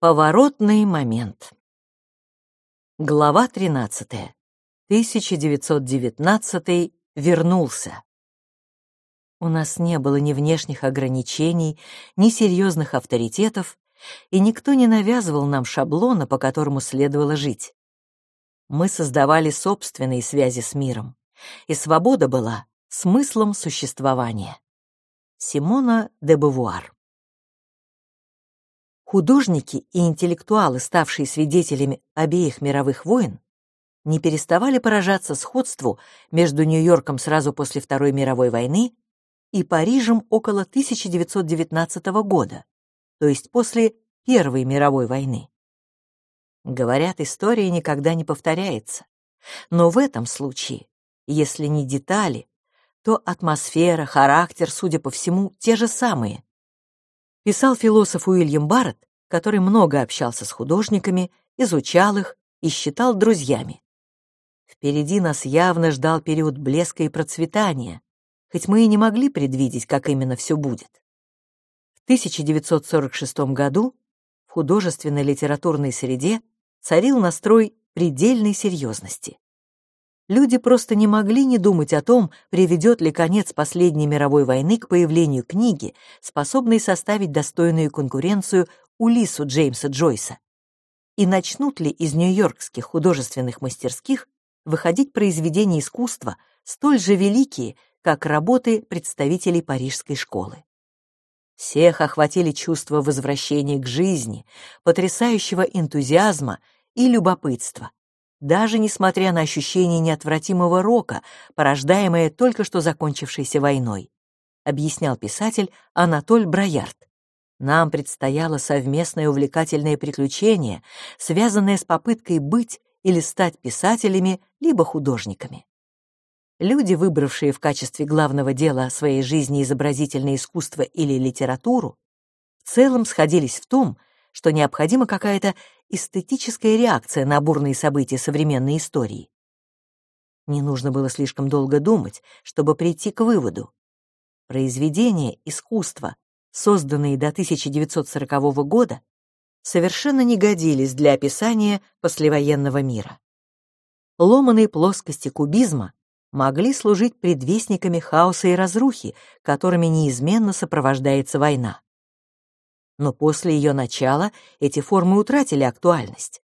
Поворотный момент. Глава 13. 1919 вернулся. У нас не было ни внешних ограничений, ни серьезных авторитетов, и никто не навязывал нам шаблона, по которому следовало жить. Мы создавали собственные связи с миром, и свобода была смыслом существования. Симона де Бувуар Художники и интеллектуалы, ставшие свидетелями обеих мировых войн, не переставали поражаться сходству между Нью-Йорком сразу после Второй мировой войны и Парижем около 1919 года, то есть после Первой мировой войны. Говорят, история никогда не повторяется. Но в этом случае, если не детали, то атмосфера, характер, судя по всему, те же самые, писал философ Уильям Барретт, который много общался с художниками, изучал их и считал друзьями. Впереди нас явно ждал период блеска и процветания, хоть мы и не могли предвидеть, как именно все будет. В 1946 году в художественной литературной среде царил настрой предельной серьезности люди просто не могли не думать о том, приведет ли конец последней мировой войны к появлению книги, способной составить достойную конкуренцию Улису Джеймса Джойса. И начнут ли из нью-йоркских художественных мастерских выходить произведения искусства, столь же великие, как работы представителей парижской школы. Всех охватили чувство возвращения к жизни, потрясающего энтузиазма и любопытства, даже несмотря на ощущение неотвратимого рока, порождаемое только что закончившейся войной, объяснял писатель Анатоль Броярд. Нам предстояло совместное увлекательное приключение, связанное с попыткой быть или стать писателями, либо художниками. Люди, выбравшие в качестве главного дела своей жизни изобразительное искусство или литературу, в целом сходились в том, что необходима какая-то эстетическая реакция на бурные события современной истории. Не нужно было слишком долго думать, чтобы прийти к выводу. Произведения искусства, созданные до 1940 года, совершенно не годились для описания послевоенного мира. Ломаные плоскости кубизма могли служить предвестниками хаоса и разрухи, которыми неизменно сопровождается война но после ее начала эти формы утратили актуальность.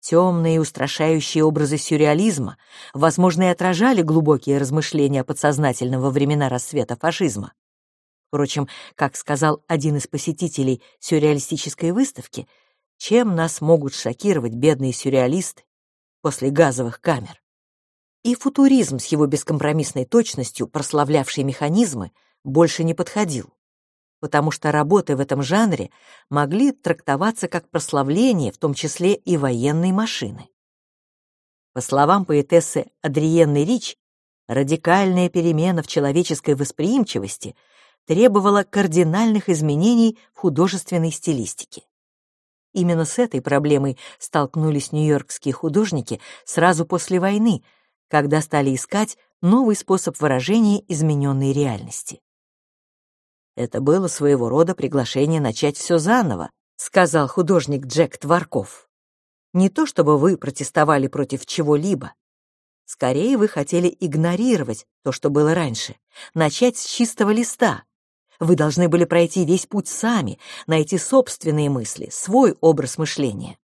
Темные и устрашающие образы сюрреализма, возможно, и отражали глубокие размышления подсознательного времена расцвета фашизма. Впрочем, как сказал один из посетителей сюрреалистической выставки, чем нас могут шокировать бедные сюрреалисты после газовых камер? И футуризм с его бескомпромиссной точностью, прославлявший механизмы, больше не подходил потому что работы в этом жанре могли трактоваться как прославление, в том числе и военной машины. По словам поэтессы Адриенны Рич, радикальная перемена в человеческой восприимчивости требовала кардинальных изменений в художественной стилистике. Именно с этой проблемой столкнулись нью-йоркские художники сразу после войны, когда стали искать новый способ выражения измененной реальности. Это было своего рода приглашение начать все заново, сказал художник Джек Творков. Не то чтобы вы протестовали против чего-либо. Скорее, вы хотели игнорировать то, что было раньше, начать с чистого листа. Вы должны были пройти весь путь сами, найти собственные мысли, свой образ мышления.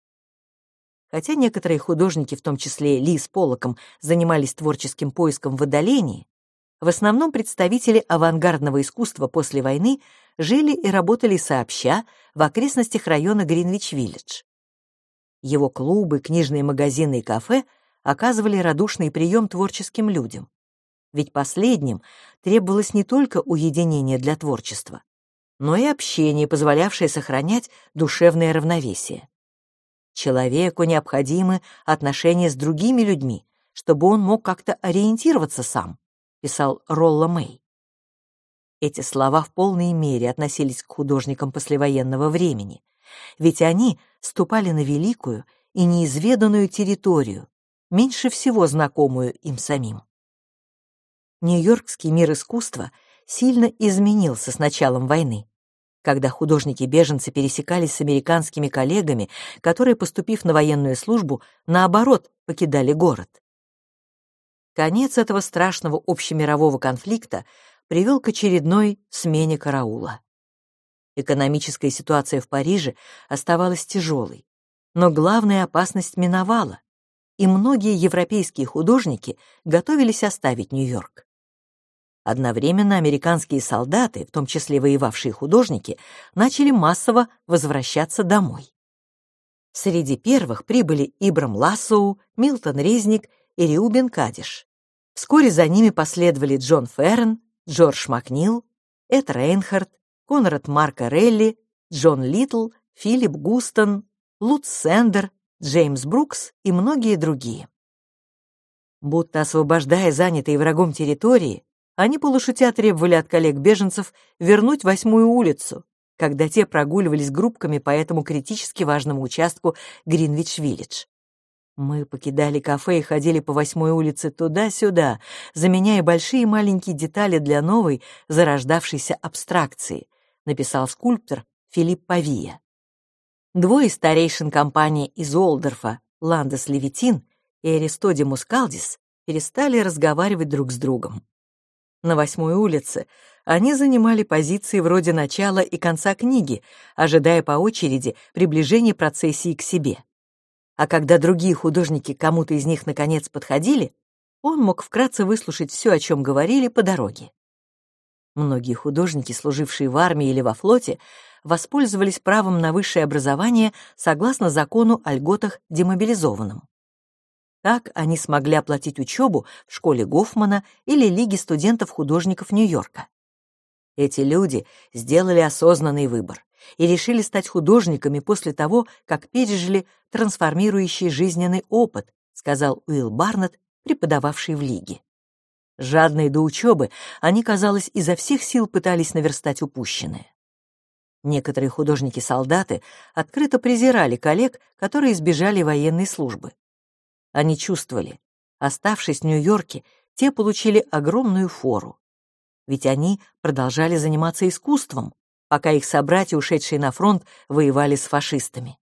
Хотя некоторые художники, в том числе Ли с Полоком, занимались творческим поиском в отдалении, в основном представители авангардного искусства после войны жили и работали сообща в окрестностях района Гринвич-Виллидж. Его клубы, книжные магазины и кафе оказывали радушный прием творческим людям. Ведь последним требовалось не только уединение для творчества, но и общение, позволявшее сохранять душевное равновесие. Человеку необходимы отношения с другими людьми, чтобы он мог как-то ориентироваться сам писал Ролла Мэй. Эти слова в полной мере относились к художникам послевоенного времени, ведь они ступали на великую и неизведанную территорию, меньше всего знакомую им самим. Нью-Йоркский мир искусства сильно изменился с началом войны. когда художники-беженцы пересекались с американскими коллегами, которые, поступив на военную службу, наоборот, покидали город. Конец этого страшного общемирового конфликта привел к очередной смене караула. Экономическая ситуация в Париже оставалась тяжелой, но главная опасность миновала, и многие европейские художники готовились оставить Нью-Йорк. Одновременно американские солдаты, в том числе воевавшие художники, начали массово возвращаться домой. Среди первых прибыли Ибрам Лассоу, Милтон Резник и Риубен Кадиш. Вскоре за ними последовали Джон Феррен, Джордж Макнил, Эд Рейнхард, Конрад Марка-Релли, Джон Литл, Филипп Густон, Лутц Сендер, Джеймс Брукс и многие другие. Будто освобождая занятые врагом территории, они полушутя требовали от коллег-беженцев вернуть восьмую улицу, когда те прогуливались группками по этому критически важному участку Гринвич-Виллидж. Мы покидали кафе и ходили по восьмой улице туда-сюда, заменяя большие и маленькие детали для новой, зарождавшейся абстракции, написал скульптор Филипп Павия. Двое старейшин компании из Олдорфа, Ландес Левитин и Аристодимус Калдис, перестали разговаривать друг с другом. На восьмой улице они занимали позиции вроде начала и конца книги, ожидая по очереди приближения процессии к себе. А когда другие художники кому-то из них наконец подходили, он мог вкратце выслушать все, о чем говорили по дороге. Многие художники, служившие в армии или во флоте, воспользовались правом на высшее образование согласно закону о льготах демобилизованным. Так они смогли оплатить учебу в школе Гофмана или Лиге студентов-художников Нью-Йорка. Эти люди сделали осознанный выбор и решили стать художниками после того, как пережили трансформирующий жизненный опыт, сказал Уилл Барнетт, преподававший в Лиге. Жадные до учебы, они, казалось, изо всех сил пытались наверстать упущенное. Некоторые художники-солдаты открыто презирали коллег, которые избежали военной службы. Они чувствовали, оставшись в Нью-Йорке, те получили огромную фору. Ведь они продолжали заниматься искусством, пока их собратья, ушедшие на фронт, воевали с фашистами.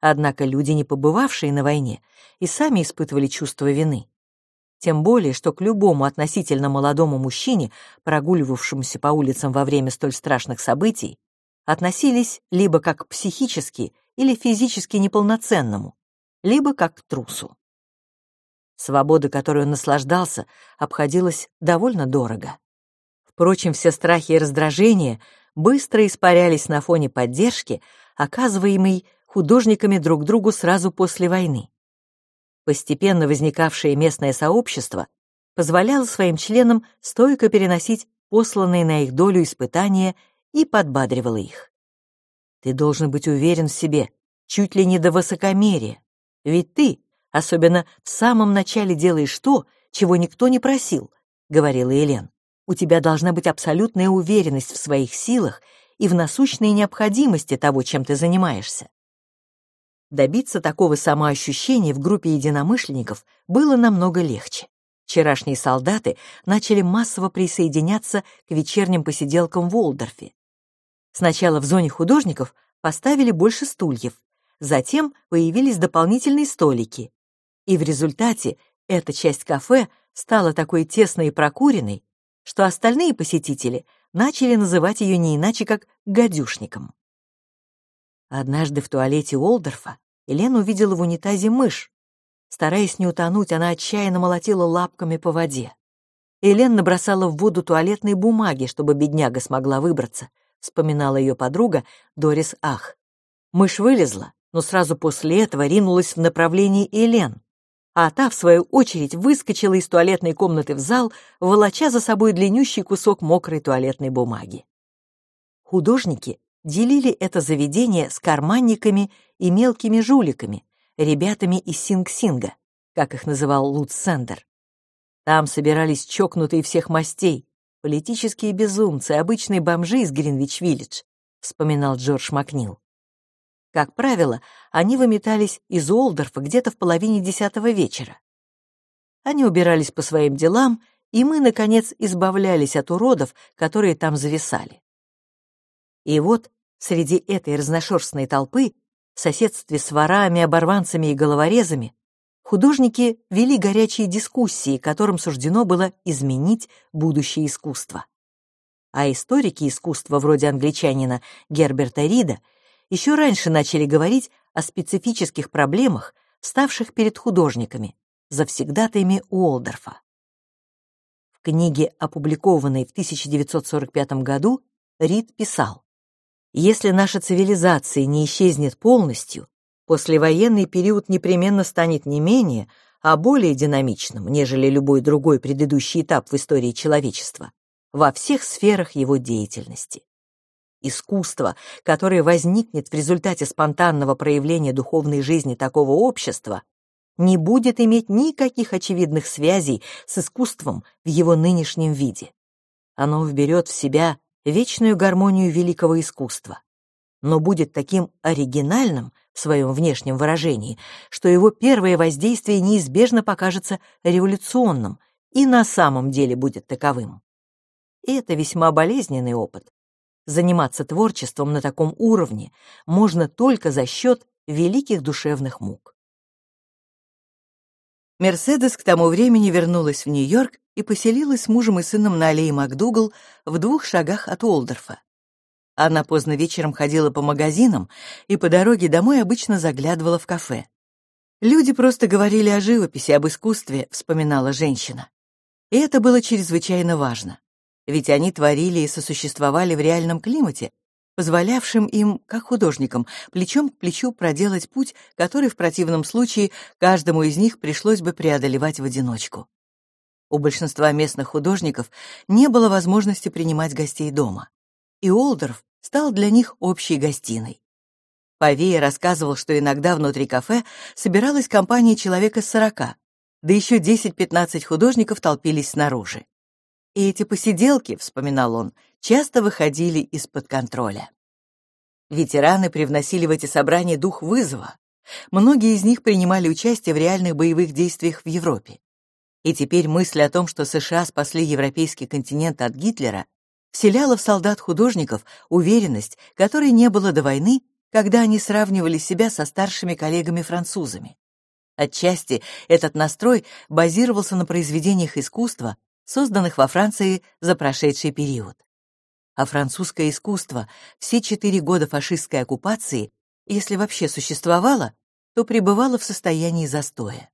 Однако люди, не побывавшие на войне, и сами испытывали чувство вины. Тем более, что к любому относительно молодому мужчине, прогуливавшемуся по улицам во время столь страшных событий, относились либо как к психически или физически неполноценному, либо как к трусу. Свобода, которой он наслаждался, обходилась довольно дорого. Впрочем, все страхи и раздражения быстро испарялись на фоне поддержки, оказываемой художниками друг другу сразу после войны. Постепенно возникавшее местное сообщество позволяло своим членам стойко переносить посланные на их долю испытания и подбадривало их. Ты должен быть уверен в себе, чуть ли не до высокомерия. Ведь ты, особенно в самом начале, делаешь то, чего никто не просил, — говорила Елен. У тебя должна быть абсолютная уверенность в своих силах и в насущной необходимости того, чем ты занимаешься. Добиться такого самоощущения в группе единомышленников было намного легче. Вчерашние солдаты начали массово присоединяться к вечерним посиделкам в Уолдорфе. Сначала в зоне художников поставили больше стульев, Затем появились дополнительные столики. И в результате эта часть кафе стала такой тесной и прокуренной, что остальные посетители начали называть ее не иначе, как «гадюшником». Однажды в туалете Уолдорфа Елена увидела в унитазе мышь. Стараясь не утонуть, она отчаянно молотила лапками по воде. Елен набросала в воду туалетной бумаги, чтобы бедняга смогла выбраться, вспоминала ее подруга Дорис Ах. Мышь вылезла, но сразу после этого ринулась в направлении Элен, а та, в свою очередь, выскочила из туалетной комнаты в зал, волоча за собой длиннющий кусок мокрой туалетной бумаги. Художники делили это заведение с карманниками и мелкими жуликами, ребятами из Синг-Синга, как их называл Лут Сендер. Там собирались чокнутые всех мастей, политические безумцы, обычные бомжи из Гринвич-Виллидж, вспоминал Джордж Макнил. Как правило, они выметались из Олдорфа где-то в половине десятого вечера. Они убирались по своим делам, и мы, наконец, избавлялись от уродов, которые там зависали. И вот среди этой разношерстной толпы, в соседстве с ворами, оборванцами и головорезами, художники вели горячие дискуссии, которым суждено было изменить будущее искусства. А историки искусства вроде англичанина Герберта Рида еще раньше начали говорить о специфических проблемах, ставших перед художниками, завсегдатаями Уолдорфа. В книге, опубликованной в 1945 году, Рид писал, «Если наша цивилизация не исчезнет полностью, послевоенный период непременно станет не менее, а более динамичным, нежели любой другой предыдущий этап в истории человечества, во всех сферах его деятельности. Искусство, которое возникнет в результате спонтанного проявления духовной жизни такого общества, не будет иметь никаких очевидных связей с искусством в его нынешнем виде. Оно вберет в себя вечную гармонию великого искусства, но будет таким оригинальным в своем внешнем выражении, что его первое воздействие неизбежно покажется революционным и на самом деле будет таковым. И это весьма болезненный опыт. Заниматься творчеством на таком уровне можно только за счет великих душевных мук. Мерседес к тому времени вернулась в Нью-Йорк и поселилась с мужем и сыном на аллее МакДугал в двух шагах от Уолдорфа. Она поздно вечером ходила по магазинам и по дороге домой обычно заглядывала в кафе. «Люди просто говорили о живописи, об искусстве», — вспоминала женщина. И это было чрезвычайно важно. Ведь они творили и сосуществовали в реальном климате, позволявшим им, как художникам, плечом к плечу проделать путь, который в противном случае каждому из них пришлось бы преодолевать в одиночку. У большинства местных художников не было возможности принимать гостей дома, и Олдорф стал для них общей гостиной. Павея рассказывал, что иногда внутри кафе собиралась компания человека сорока, да еще 10-15 художников толпились снаружи. И эти посиделки, вспоминал он, часто выходили из-под контроля. Ветераны привносили в эти собрания дух вызова. Многие из них принимали участие в реальных боевых действиях в Европе. И теперь мысль о том, что США спасли европейский континент от Гитлера, вселяла в солдат-художников уверенность, которой не было до войны, когда они сравнивали себя со старшими коллегами-французами. Отчасти этот настрой базировался на произведениях искусства, созданных во Франции за прошедший период а французское искусство все четыре года фашистской оккупации, если вообще существовало, то пребывало в состоянии застоя.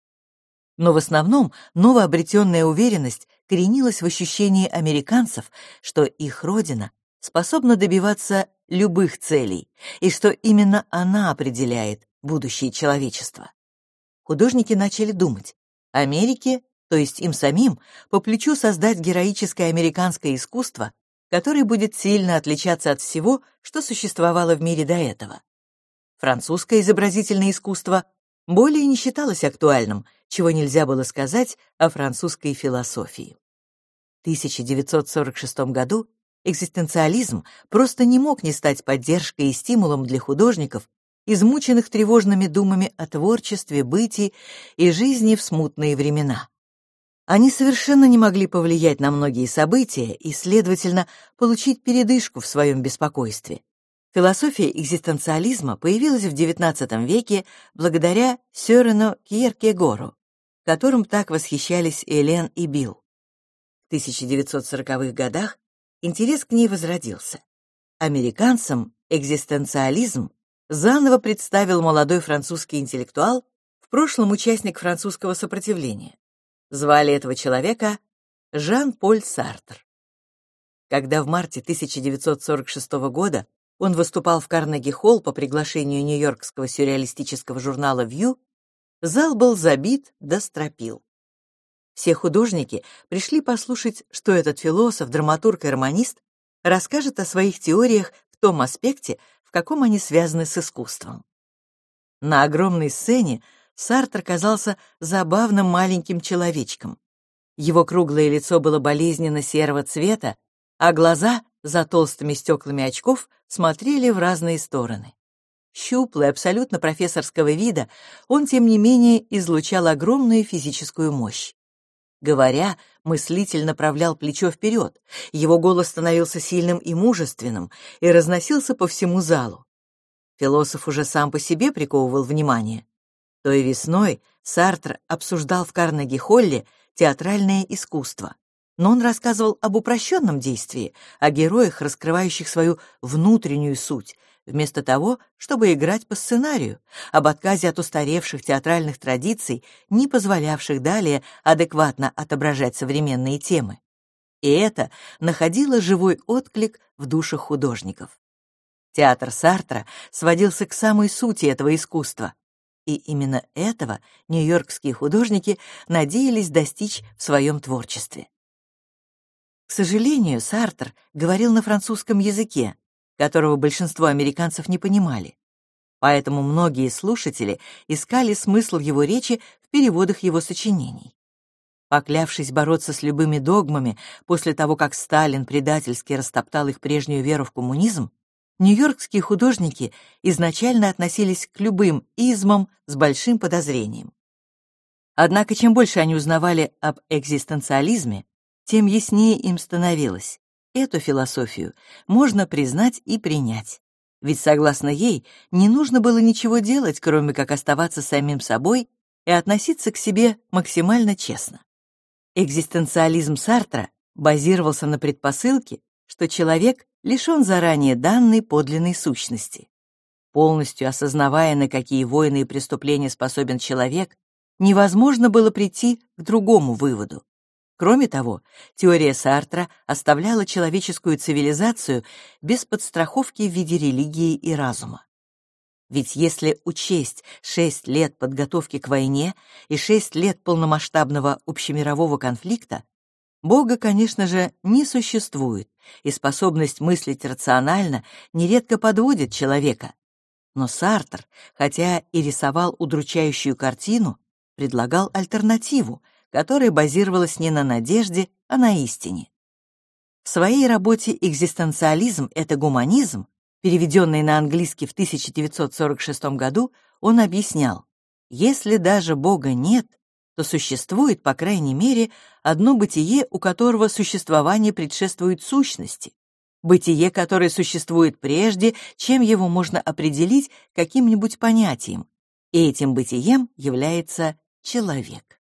Но в основном новообретенная уверенность коренилась в ощущении американцев, что их родина способна добиваться любых целей и что именно она определяет будущее человечества. Художники начали думать, Америке, то есть им самим, по плечу создать героическое американское искусство, который будет сильно отличаться от всего, что существовало в мире до этого. Французское изобразительное искусство более не считалось актуальным, чего нельзя было сказать о французской философии. В 1946 году экзистенциализм просто не мог не стать поддержкой и стимулом для художников, измученных тревожными думами о творчестве, бытии и жизни в смутные времена. Они совершенно не могли повлиять на многие события и, следовательно, получить передышку в своем беспокойстве. Философия экзистенциализма появилась в XIX веке благодаря Сёрену Кьеркегору, которым так восхищались Элен и Билл. В 1940-х годах интерес к ней возродился. Американцам экзистенциализм заново представил молодой французский интеллектуал, в прошлом участник французского сопротивления. Звали этого человека Жан-Поль Сартр. Когда в марте 1946 года он выступал в Карнеги-холл по приглашению нью-йоркского сюрреалистического журнала «Вью», зал был забит до стропил. Все художники пришли послушать, что этот философ, драматург и романист расскажет о своих теориях в том аспекте, в каком они связаны с искусством. На огромной сцене Сартр казался забавным маленьким человечком. Его круглое лицо было болезненно серого цвета, а глаза за толстыми стеклами очков смотрели в разные стороны. Щуплый, абсолютно профессорского вида, он, тем не менее, излучал огромную физическую мощь. Говоря, мыслитель направлял плечо вперед, его голос становился сильным и мужественным и разносился по всему залу. Философ уже сам по себе приковывал внимание. Той весной Сартр обсуждал в Карнеги-Холле театральное искусство. Но он рассказывал об упрощенном действии, о героях, раскрывающих свою внутреннюю суть, вместо того, чтобы играть по сценарию, об отказе от устаревших театральных традиций, не позволявших далее адекватно отображать современные темы. И это находило живой отклик в душах художников. Театр Сартра сводился к самой сути этого искусства, и именно этого нью-йоркские художники надеялись достичь в своем творчестве. К сожалению, Сартр говорил на французском языке, которого большинство американцев не понимали. Поэтому многие слушатели искали смысл его речи в переводах его сочинений. Поклявшись бороться с любыми догмами после того, как Сталин предательски растоптал их прежнюю веру в коммунизм, нью-йоркские художники изначально относились к любым измам с большим подозрением. Однако чем больше они узнавали об экзистенциализме, тем яснее им становилось. Эту философию можно признать и принять. Ведь, согласно ей, не нужно было ничего делать, кроме как оставаться самим собой и относиться к себе максимально честно. Экзистенциализм Сартра базировался на предпосылке, что человек лишен заранее данной подлинной сущности. Полностью осознавая, на какие войны и преступления способен человек, невозможно было прийти к другому выводу. Кроме того, теория Сартра оставляла человеческую цивилизацию без подстраховки в виде религии и разума. Ведь если учесть шесть лет подготовки к войне и шесть лет полномасштабного общемирового конфликта, Бога, конечно же, не существует, и способность мыслить рационально нередко подводит человека. Но Сартр, хотя и рисовал удручающую картину, предлагал альтернативу, которая базировалась не на надежде, а на истине. В своей работе «Экзистенциализм — это гуманизм», переведенной на английский в 1946 году, он объяснял, если даже Бога нет, то существует, по крайней мере, одно бытие, у которого существование предшествует сущности, бытие, которое существует прежде, чем его можно определить каким-нибудь понятием, и этим бытием является человек.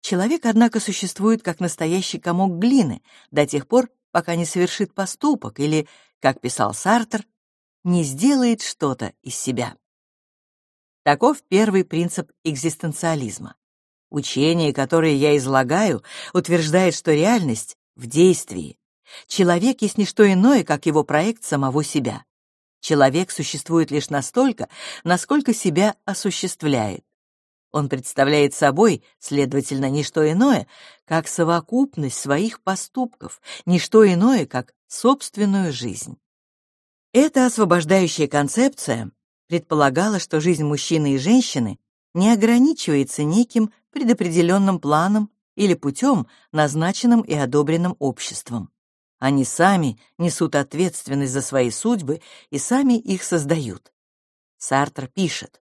Человек, однако, существует как настоящий комок глины до тех пор, пока не совершит поступок или, как писал Сартер, не сделает что-то из себя. Таков первый принцип экзистенциализма. Учение, которое я излагаю, утверждает, что реальность в действии. Человек есть не что иное, как его проект самого себя. Человек существует лишь настолько, насколько себя осуществляет. Он представляет собой, следовательно, не что иное, как совокупность своих поступков, не что иное, как собственную жизнь. Эта освобождающая концепция предполагала, что жизнь мужчины и женщины не ограничивается неким предопределенным планом или путем, назначенным и одобренным обществом. Они сами несут ответственность за свои судьбы и сами их создают. Сартр пишет,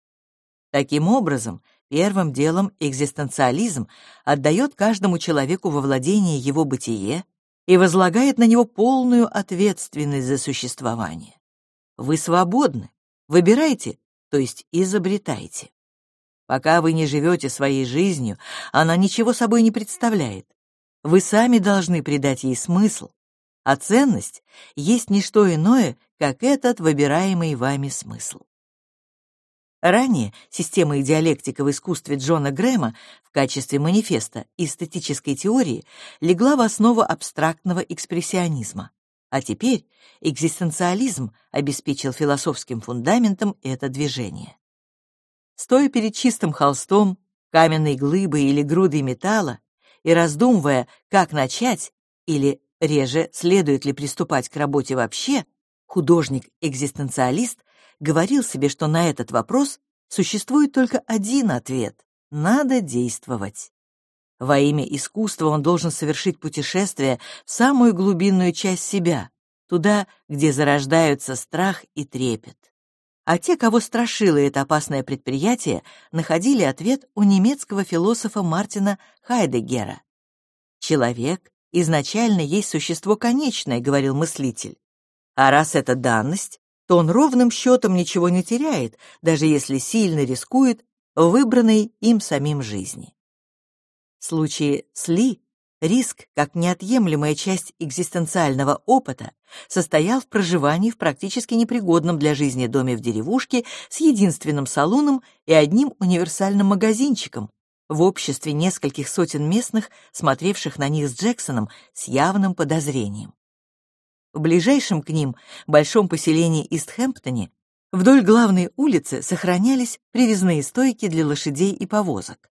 Таким образом, Первым делом экзистенциализм отдает каждому человеку во владение его бытие и возлагает на него полную ответственность за существование. Вы свободны, выбирайте, то есть изобретайте. Пока вы не живете своей жизнью, она ничего собой не представляет. Вы сами должны придать ей смысл, а ценность есть не что иное, как этот выбираемый вами смысл. Ранее система и диалектика в искусстве Джона Грэма в качестве манифеста эстетической теории легла в основу абстрактного экспрессионизма, а теперь экзистенциализм обеспечил философским фундаментом это движение. Стоя перед чистым холстом, каменной глыбой или грудой металла и раздумывая, как начать, или, реже, следует ли приступать к работе вообще, художник-экзистенциалист говорил себе, что на этот вопрос существует только один ответ — надо действовать. Во имя искусства он должен совершить путешествие в самую глубинную часть себя, туда, где зарождаются страх и трепет. А те, кого страшило это опасное предприятие, находили ответ у немецкого философа Мартина Хайдеггера, Человек изначально есть существо конечное, говорил мыслитель. А раз это данность, то он ровным счетом ничего не теряет, даже если сильно рискует выбранной им самим жизни. В случае с Ли риск, как неотъемлемая часть экзистенциального опыта, состоял в проживании в практически непригодном для жизни доме в деревушке с единственным салоном и одним универсальным магазинчиком, в обществе нескольких сотен местных, смотревших на них с Джексоном с явным подозрением. В ближайшем к ним большом поселении Истхэмптоне вдоль главной улицы сохранялись привязные стойки для лошадей и повозок.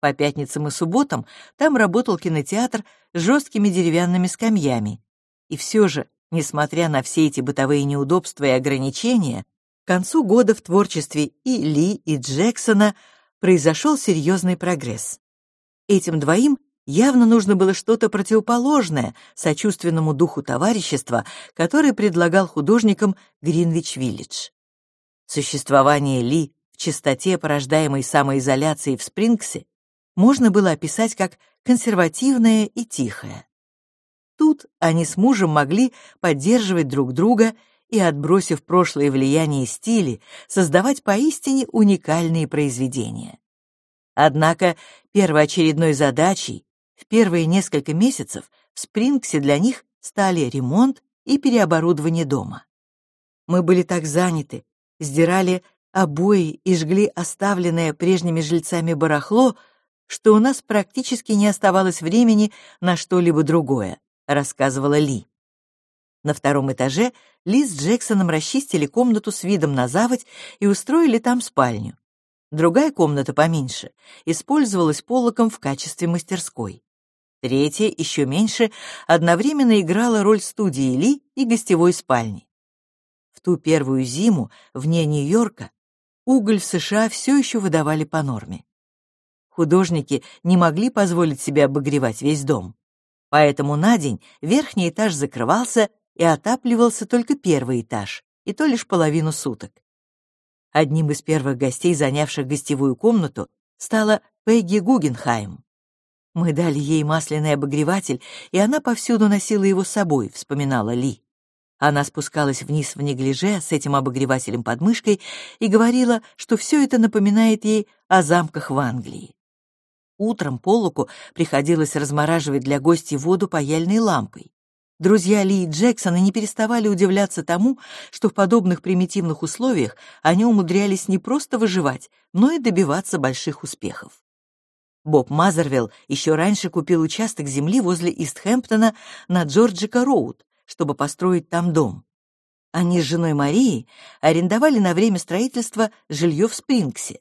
По пятницам и субботам там работал кинотеатр с жесткими деревянными скамьями. И все же, несмотря на все эти бытовые неудобства и ограничения, к концу года в творчестве и Ли, и Джексона произошел серьезный прогресс. Этим двоим Явно нужно было что-то противоположное сочувственному духу товарищества, который предлагал художникам Гринвич-Виллидж. Существование Ли в чистоте, порождаемой самоизоляцией в Спрингсе, можно было описать как консервативное и тихое. Тут они с мужем могли поддерживать друг друга и, отбросив прошлое влияние стиля, создавать поистине уникальные произведения. Однако первоочередной задачей в первые несколько месяцев в Спрингсе для них стали ремонт и переоборудование дома. Мы были так заняты, сдирали обои и жгли оставленное прежними жильцами барахло, что у нас практически не оставалось времени на что-либо другое, рассказывала Ли. На втором этаже Ли с Джексоном расчистили комнату с видом на заводь и устроили там спальню. Другая комната поменьше использовалась полоком в качестве мастерской. Третья, еще меньше, одновременно играла роль студии Ли и гостевой спальни. В ту первую зиму, вне Нью-Йорка, уголь в США все еще выдавали по норме. Художники не могли позволить себе обогревать весь дом. Поэтому на день верхний этаж закрывался и отапливался только первый этаж, и то лишь половину суток. Одним из первых гостей, занявших гостевую комнату, стала Пегги Гугенхайм. Мы дали ей масляный обогреватель, и она повсюду носила его с собой, вспоминала Ли. Она спускалась вниз в неглиже с этим обогревателем под мышкой и говорила, что все это напоминает ей о замках в Англии. Утром Полуку приходилось размораживать для гостей воду паяльной лампой. Друзья Ли и Джексона не переставали удивляться тому, что в подобных примитивных условиях они умудрялись не просто выживать, но и добиваться больших успехов. Боб Мазервилл еще раньше купил участок земли возле Истхэмптона на Джорджика-Роуд, чтобы построить там дом. Они с женой Марией арендовали на время строительства жилье в Спрингсе.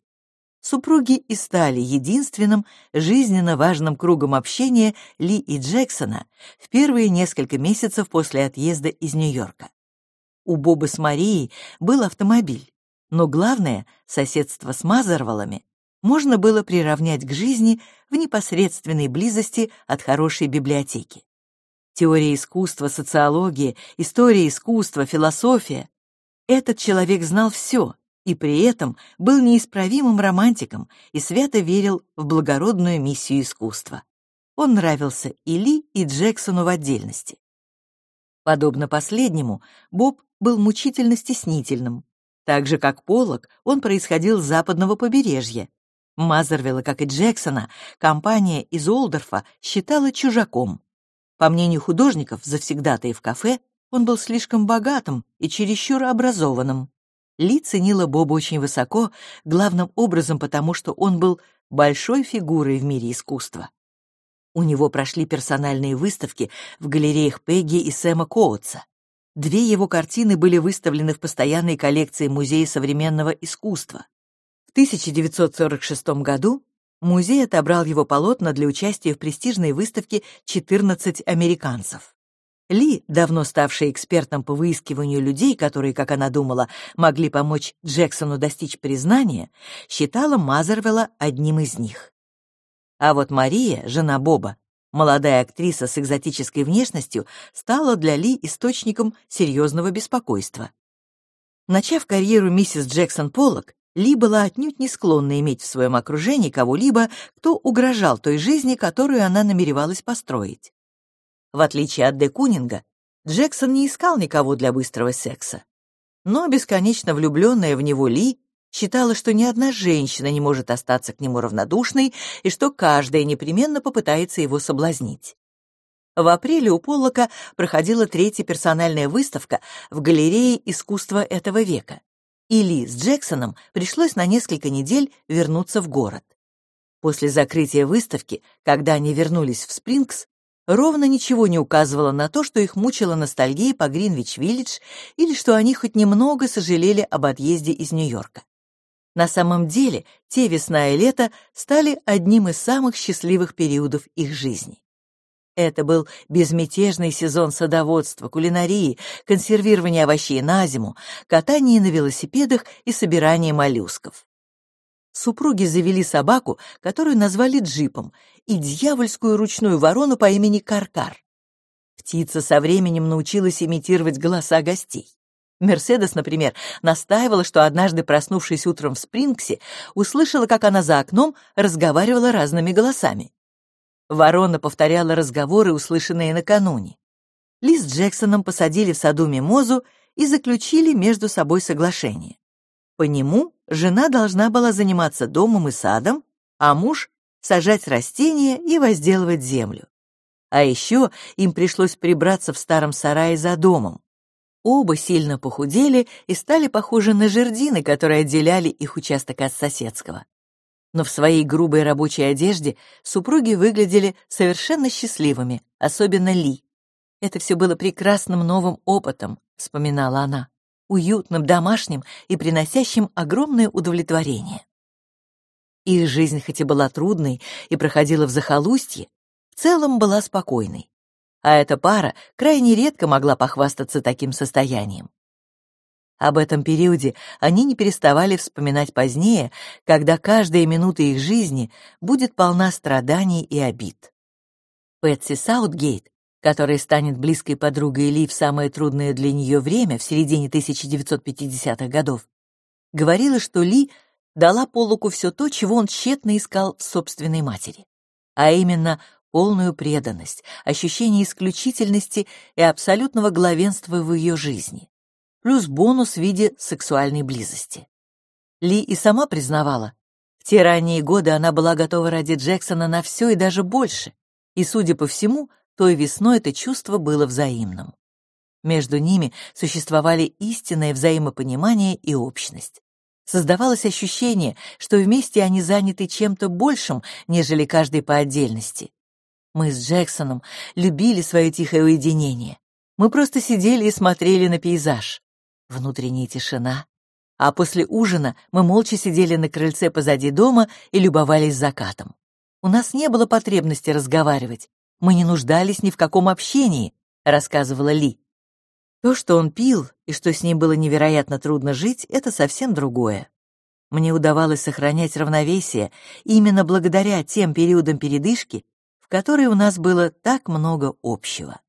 Супруги и стали единственным жизненно важным кругом общения Ли и Джексона в первые несколько месяцев после отъезда из Нью-Йорка. У Боба с Марией был автомобиль, но главное — соседство с Мазервалами можно было приравнять к жизни в непосредственной близости от хорошей библиотеки. Теория искусства, социология, история искусства, философия. Этот человек знал все и при этом был неисправимым романтиком и свято верил в благородную миссию искусства. Он нравился и Ли, и Джексону в отдельности. Подобно последнему, Боб был мучительно стеснительным. Так же, как Поллок, он происходил с западного побережья, Мазервилла, как и Джексона, компания из Олдорфа считала чужаком. По мнению художников, завсегдатые в кафе, он был слишком богатым и чересчур образованным. Ли ценила Боба очень высоко, главным образом потому, что он был большой фигурой в мире искусства. У него прошли персональные выставки в галереях Пегги и Сэма Коутса. Две его картины были выставлены в постоянной коллекции Музея современного искусства. 1946 году музей отобрал его полотна для участия в престижной выставке «14 американцев». Ли, давно ставшая экспертом по выискиванию людей, которые, как она думала, могли помочь Джексону достичь признания, считала Мазервелла одним из них. А вот Мария, жена Боба, молодая актриса с экзотической внешностью, стала для Ли источником серьезного беспокойства. Начав карьеру миссис Джексон Поллок, Ли была отнюдь не склонна иметь в своем окружении кого-либо, кто угрожал той жизни, которую она намеревалась построить. В отличие от Де Кунинга, Джексон не искал никого для быстрого секса. Но бесконечно влюбленная в него Ли считала, что ни одна женщина не может остаться к нему равнодушной и что каждая непременно попытается его соблазнить. В апреле у Поллока проходила третья персональная выставка в галерее искусства этого века, и Ли с Джексоном пришлось на несколько недель вернуться в город. После закрытия выставки, когда они вернулись в Спрингс, ровно ничего не указывало на то, что их мучила ностальгия по Гринвич-Виллидж или что они хоть немного сожалели об отъезде из Нью-Йорка. На самом деле, те весна и лето стали одним из самых счастливых периодов их жизни. Это был безмятежный сезон садоводства, кулинарии, консервирования овощей на зиму, катания на велосипедах и собирания моллюсков. Супруги завели собаку, которую назвали джипом, и дьявольскую ручную ворону по имени Каркар. Птица со временем научилась имитировать голоса гостей. Мерседес, например, настаивала, что однажды, проснувшись утром в Спрингсе, услышала, как она за окном разговаривала разными голосами. Ворона повторяла разговоры, услышанные накануне. Ли с Джексоном посадили в саду мимозу и заключили между собой соглашение. По нему жена должна была заниматься домом и садом, а муж — сажать растения и возделывать землю. А еще им пришлось прибраться в старом сарае за домом. Оба сильно похудели и стали похожи на жердины, которые отделяли их участок от соседского но в своей грубой рабочей одежде супруги выглядели совершенно счастливыми, особенно Ли. «Это все было прекрасным новым опытом», — вспоминала она, уютным, домашним и приносящим огромное удовлетворение. Их жизнь хоть и была трудной и проходила в захолустье, в целом была спокойной. А эта пара крайне редко могла похвастаться таким состоянием. Об этом периоде они не переставали вспоминать позднее, когда каждая минута их жизни будет полна страданий и обид. Пэтси Саутгейт, которая станет близкой подругой Ли в самое трудное для нее время в середине 1950-х годов, говорила, что Ли дала Полуку все то, чего он тщетно искал в собственной матери, а именно полную преданность, ощущение исключительности и абсолютного главенства в ее жизни плюс бонус в виде сексуальной близости. Ли и сама признавала, в те ранние годы она была готова ради Джексона на все и даже больше, и, судя по всему, той весной это чувство было взаимным. Между ними существовали истинное взаимопонимание и общность. Создавалось ощущение, что вместе они заняты чем-то большим, нежели каждый по отдельности. Мы с Джексоном любили свое тихое уединение. Мы просто сидели и смотрели на пейзаж. Внутренняя тишина. А после ужина мы молча сидели на крыльце позади дома и любовались закатом. У нас не было потребности разговаривать. Мы не нуждались ни в каком общении, рассказывала Ли. То, что он пил и что с ним было невероятно трудно жить, это совсем другое. Мне удавалось сохранять равновесие именно благодаря тем периодам передышки, в которые у нас было так много общего.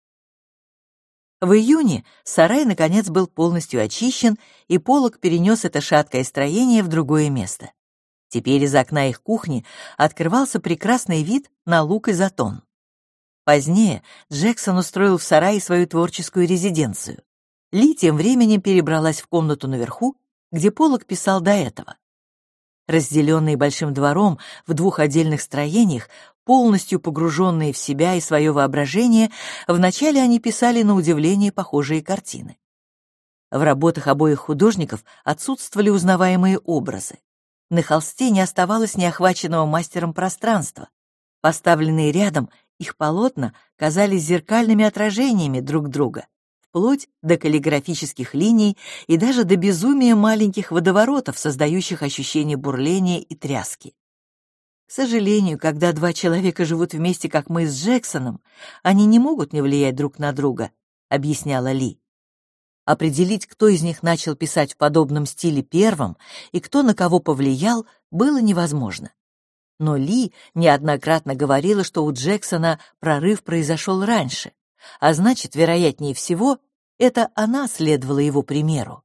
В июне сарай, наконец, был полностью очищен, и полог перенес это шаткое строение в другое место. Теперь из окна их кухни открывался прекрасный вид на луг и затон. Позднее Джексон устроил в сарае свою творческую резиденцию. Ли тем временем перебралась в комнату наверху, где Полок писал до этого. Разделенные большим двором в двух отдельных строениях, полностью погруженные в себя и свое воображение, вначале они писали на удивление похожие картины. В работах обоих художников отсутствовали узнаваемые образы. На холсте не оставалось неохваченного мастером пространства. Поставленные рядом, их полотна казались зеркальными отражениями друг друга, вплоть до каллиграфических линий и даже до безумия маленьких водоворотов, создающих ощущение бурления и тряски. К сожалению, когда два человека живут вместе, как мы с Джексоном, они не могут не влиять друг на друга, объясняла Ли. Определить, кто из них начал писать в подобном стиле первым и кто на кого повлиял, было невозможно. Но Ли неоднократно говорила, что у Джексона прорыв произошел раньше, а значит, вероятнее всего, это она следовала его примеру.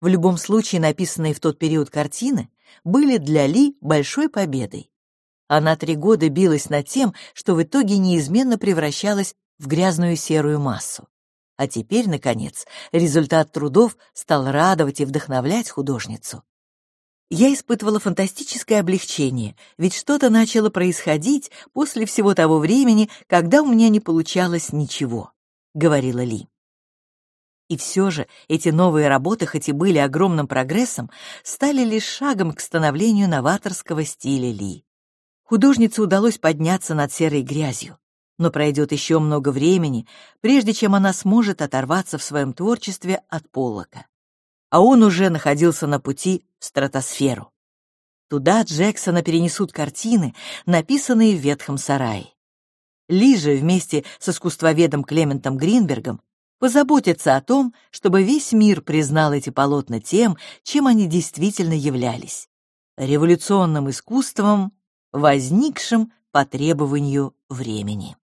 В любом случае, написанные в тот период картины были для Ли большой победой. Она три года билась над тем, что в итоге неизменно превращалась в грязную серую массу. А теперь, наконец, результат трудов стал радовать и вдохновлять художницу. Я испытывала фантастическое облегчение, ведь что-то начало происходить после всего того времени, когда у меня не получалось ничего, говорила Ли. И все же эти новые работы, хоть и были огромным прогрессом, стали лишь шагом к становлению новаторского стиля Ли. Художнице удалось подняться над серой грязью, но пройдет еще много времени, прежде чем она сможет оторваться в своем творчестве от Поллока. А он уже находился на пути в стратосферу. Туда Джексона перенесут картины, написанные в ветхом сарае. Ли же вместе с искусствоведом Клементом Гринбергом позаботиться о том, чтобы весь мир признал эти полотна тем, чем они действительно являлись — революционным искусством, возникшим по требованию времени.